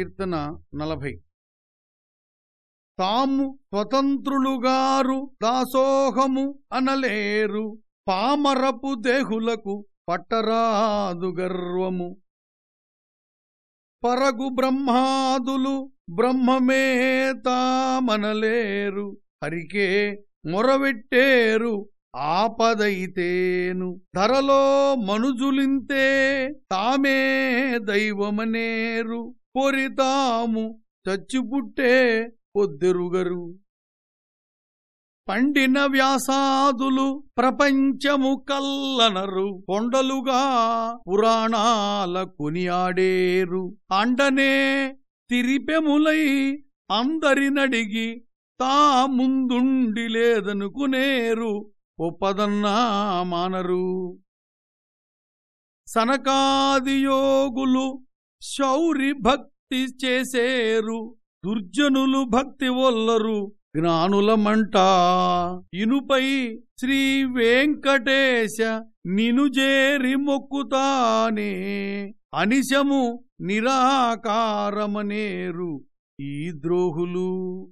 కీర్తన నలభై. తాము స్వతంత్రులుగారు దాసోహము అనలేరు పామరపు దేహులకు పట్టరాదు గర్వము. పరగు బ్రహ్మాదులు బ్రహ్మమే తామనలేరు హరికే మొరవెట్టేరు ఆపదైతేను. ధరలో మనుజులింతే తామే దైవమనేరు. పొరితాము చచ్చిపుట్టే పొద్దెరుగరు. పండిన వ్యాసాదులు ప్రపంచము కల్లనరు. కొండలుగా పురాణాల కొనియాడేరు. అండనే తిరిపెములై అందరినడిగి తా ముందుండి లేదనుకునేరు ఒప్పదన్నా మానరు. సనకాదియోగులు శౌరి భక్తి చేసేరు దుర్జనులు భక్తి వల్లరు. జ్ఞానులమంట ఇనుపై శ్రీ వెంకటేశ నినుజేరి మొక్కుతానే. అనిశము నిరాకారమనేరు ఈ ద్రోహులు.